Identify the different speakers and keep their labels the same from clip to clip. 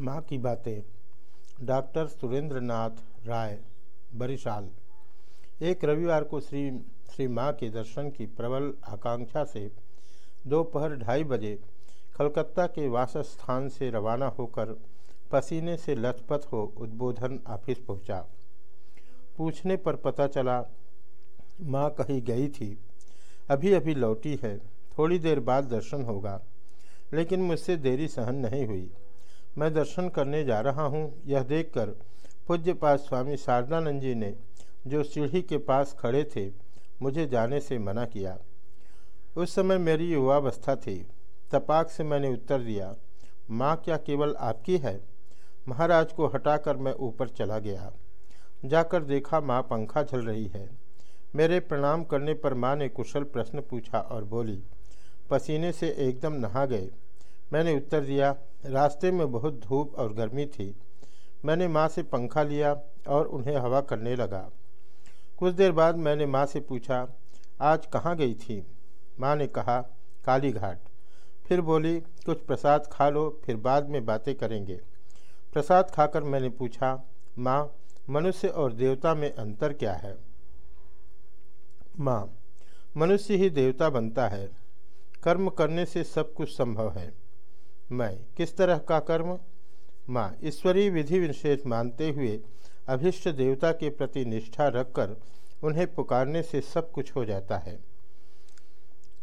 Speaker 1: माँ की बातें। डॉक्टर सुरेंद्र नाथ राय, बरिशाल। एक रविवार को श्री श्री माँ के दर्शन की प्रबल आकांक्षा से दोपहर ढाई बजे कलकत्ता के वासस्थान से रवाना होकर पसीने से लथपथ हो उद्बोधन ऑफ़िस पहुँचा। पूछने पर पता चला, माँ कहीं गई थी। अभी अभी लौटी है, थोड़ी देर बाद दर्शन होगा, लेकिन मुझसे देरी सहन नहीं हुई। मैं दर्शन करने जा रहा हूँ। यह देखकर पूज्यपाद स्वामी शारदानंद जी ने, जो सीढ़ी के पास खड़े थे, मुझे जाने से मना किया। उस समय मेरी युवावस्था थी। तपाक से मैंने उत्तर दिया, माँ, क्या केवल आपकी है? महाराज को हटाकर मैं ऊपर चला गया। जाकर देखा माँ पंखा झल रही है। मेरे प्रणाम करने पर माँ ने कुशल प्रश्न पूछा और बोली, पसीने से एकदम नहा गए। मैंने उत्तर दिया, रास्ते में बहुत धूप और गर्मी थी। मैंने माँ से पंखा लिया और उन्हें हवा करने लगा। कुछ देर बाद मैंने माँ से पूछा, आज कहाँ गई थी? माँ ने कहा काली घाट फिर बोली, कुछ प्रसाद खा लो, फिर बाद में बातें करेंगे। प्रसाद खाकर मैंने पूछा, माँ, मनुष्य और देवता में अंतर क्या है? माँ, मनुष्य ही देवता बनता है। कर्म करने से सब कुछ संभव है। मैं। किस तरह का कर्म? माँ, ईश्वरीय विधि विशेष मानते हुए अभिष्ट देवता के प्रति निष्ठा रखकर उन्हें पुकारने से सब कुछ हो जाता है।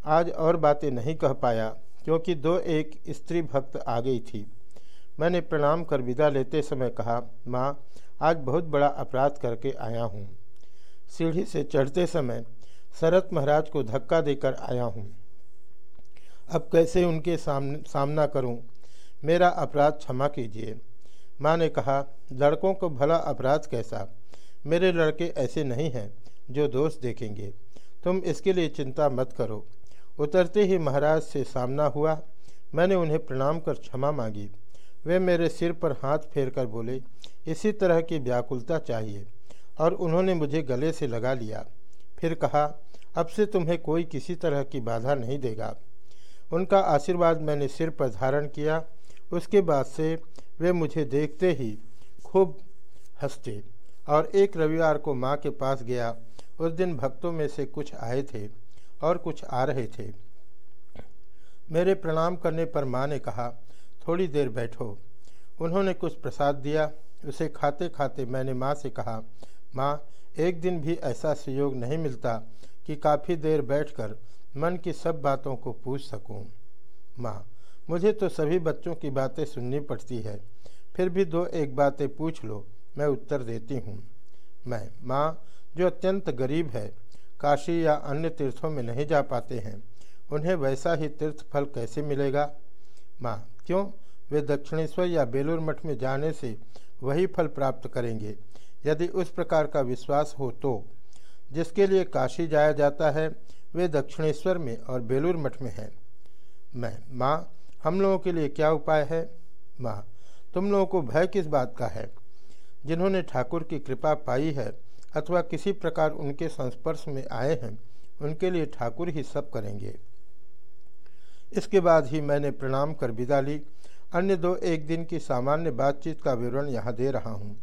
Speaker 1: आज और बातें नहीं कह पाया, क्योंकि दो एक स्त्री भक्त आ गई थी। मैंने प्रणाम कर विदा लेते समय कहा, माँ, आज बहुत बड़ा अपराध करके आया हूँ। सीढ़ी से चढ़ते समय शरत महाराज को धक्का देकर आया हूँ। अब कैसे उनके सामने, सामना करूँ? मेरा अपराध क्षमा कीजिए। माँ ने कहा, लड़कों को भला अपराध कैसा? मेरे लड़के ऐसे नहीं हैं जो दोस्त देखेंगे। तुम इसके लिए चिंता मत करो। उतरते ही महाराज से सामना हुआ। मैंने उन्हें प्रणाम कर क्षमा मांगी। वे मेरे सिर पर हाथ फेर कर बोले, इसी तरह की व्याकुलता चाहिए। और उन्होंने मुझे गले से लगा लिया। फिर कहा, अब से तुम्हें कोई किसी तरह की बाधा नहीं देगा। उनका आशीर्वाद मैंने सिर पर धारण किया। उसके बाद से वे मुझे देखते ही खूब हँसते और एक रविवार को माँ के पास गया। उस दिन भक्तों में से कुछ आए थे और कुछ आ रहे थे। मेरे प्रणाम करने पर माँ ने कहा, थोड़ी देर बैठो। उन्होंने कुछ प्रसाद दिया। उसे खाते खाते मैंने माँ से कहा, माँ, एक दिन भी ऐसा सहयोग नहीं मिलता कि काफ़ी देर बैठकर मन की सब बातों को पूछ सकूँ। माँ, मुझे तो सभी बच्चों की बातें सुननी पड़ती है। फिर भी दो एक बातें पूछ लो, मैं उत्तर देती हूँ। मैं, माँ, जो अत्यंत गरीब है, काशी या अन्य तीर्थों में नहीं जा पाते हैं, उन्हें वैसा ही तीर्थ फल कैसे मिलेगा? माँ, क्यों? वे दक्षिणेश्वर या बेलूर मठ में जाने से वही फल प्राप्त करेंगे, यदि उस प्रकार का विश्वास हो तो। जिसके लिए काशी जाया जाता है वे दक्षिणेश्वर में और बेलूर मठ में हैं। मैं, माँ, हम लोगों के लिए क्या उपाय है? माँ, तुम लोगों को भय किस बात का है? जिन्होंने ठाकुर की कृपा पाई है अथवा किसी प्रकार उनके संस्पर्श में आए हैं, उनके लिए ठाकुर ही सब करेंगे। इसके बाद ही मैंने प्रणाम कर विदा ली। अन्य दो एक दिन की सामान्य बातचीत का विवरण यहाँ दे रहा हूँ।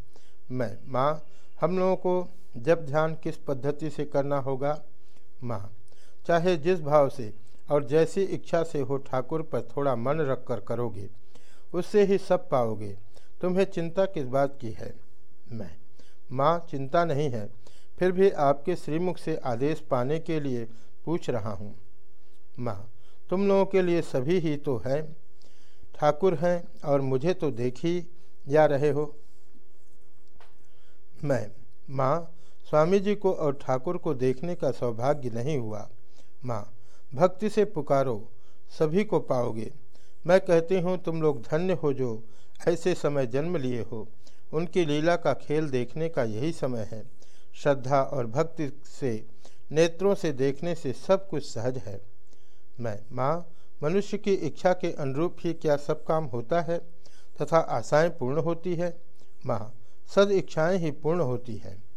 Speaker 1: मैं, माँ, हम लोगों को जब ध्यान किस पद्धति से करना होगा? माँ चाहे जिस भाव से और जैसी इच्छा से हो ठाकुर पर थोड़ा मन रख कर करोगे, उससे ही सब पाओगे। तुम्हें चिंता किस बात की है? मैं। माँ, चिंता नहीं है। फिर भी आपके श्रीमुख से आदेश पाने के लिए पूछ रहा हूँ। माँ, तुम लोगों के लिए सभी ही तो है। ठाकुर हैं और मुझे तो देख ही जा रहे हो। मैं। माँ, स्वामी जी को और ठाकुर को देखने का सौभाग्य नहीं हुआ। माँ, भक्ति से पुकारो, सभी को पाओगे। मैं कहती हूँ, तुम लोग धन्य हो जो ऐसे समय जन्म लिए हो। उनकी लीला का खेल देखने का यही समय है। श्रद्धा और भक्ति से, नेत्रों से देखने से सब कुछ सहज है। मैं, माँ, मनुष्य की इच्छा के अनुरूप ही क्या सब काम होता है? तथा आशाएँ पूर्ण होती है? माँ, सद इच्छाएँ ही पूर्ण होती है।